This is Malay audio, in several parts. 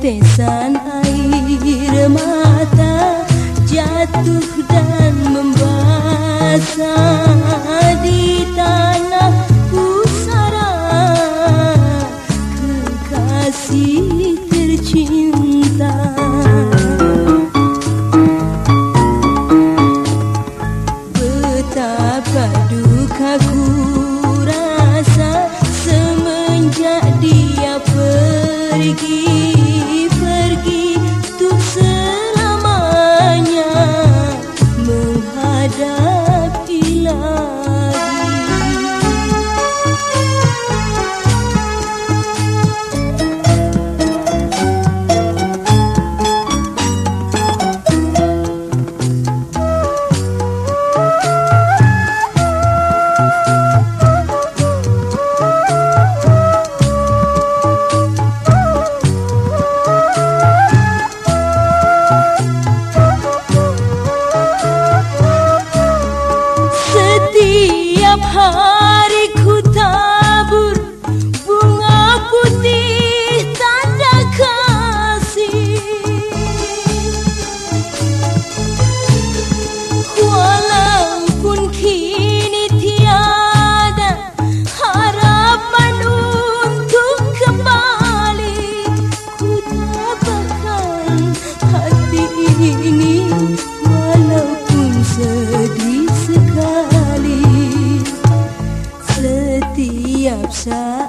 tetesan air mata jatuh dan membasah di tanah pusara. Kekasih tercinta. Betapa dukaku rasa semenjak dia pergi. ada saat ku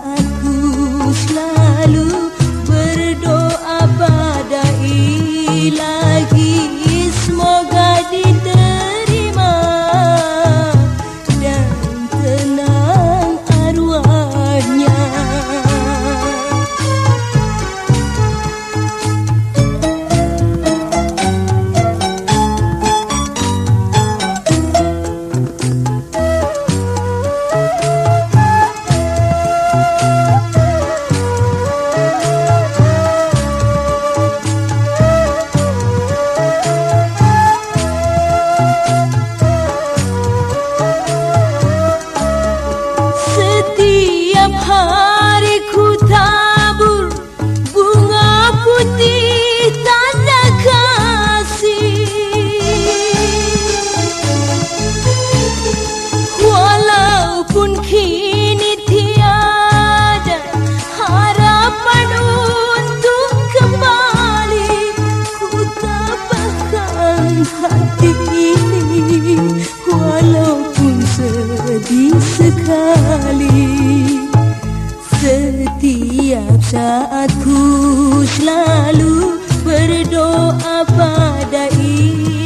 Saat ku selalu berdoa pada ini